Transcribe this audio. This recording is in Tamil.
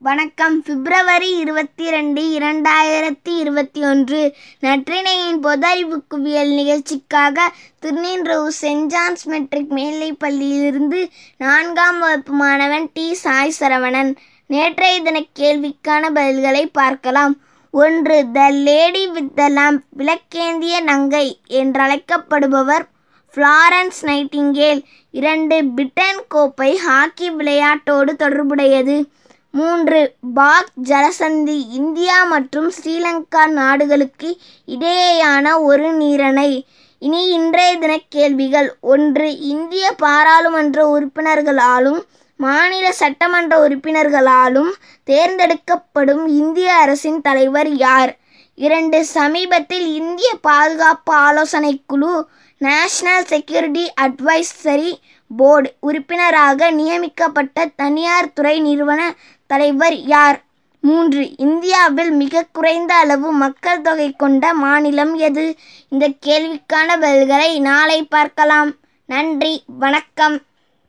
வணக்கம். பிப்ரவரி இருபத்தி ரெண்டு இரண்டாயிரத்தி இருபத்தி ஒன்று நற்றினையின் பொதறிவு குவியல் நிகழ்ச்சிக்காக திருநீன்றவு சென்ட் ஜான்ஸ் மெட்ரிக் மேல்நிலை பள்ளியிலிருந்து நான்காம் வகுப்பு மாணவன் டி. சாய் சரவணன் நேற்றைய தின கேள்விக்கான பதில்களை பார்க்கலாம். ஒன்று the lady with the lamp விளக்கேந்திய நங்கை என்றழைக்கப்படுபவர் ஃப்ளாரன்ஸ் நைட்டிங்கேல். இரண்டு பிட்டன் கோப்பை ஹாக்கி விளையாட்டோடு தொடர்புடையது மூன்று பாக் ஜலசந்தி இந்தியா மற்றும் ஸ்ரீலங்கா நாடுகளுக்கு இடையேயான ஒரு நீரணை. இனி இன்றைய தின கேள்விகள். ஒன்று இந்திய பாராளுமன்ற உறுப்பினர்களாலும் மாநில சட்டமன்ற உறுப்பினர்களாலும் தேர்ந்தெடுக்கப்படும் இந்திய அரசின் தலைவர் யார்? இரண்டு சமீபத்தில் இந்திய பாதுகாப்பு ஆலோசனை குழு நேஷனல் செக்யூரிட்டி அட்வைசரி போர்டு உறுப்பினராக நியமிக்கப்பட்ட தனியார் துறை நிறுவன தலைவர் யார்? மூன்று இந்தியாவில் மிக குறைந்த அளவு மக்கள் தொகை கொண்ட மாநிலம் எது? இந்த கேள்விக்கான பதில்களை நாளை பார்க்கலாம். நன்றி வணக்கம்.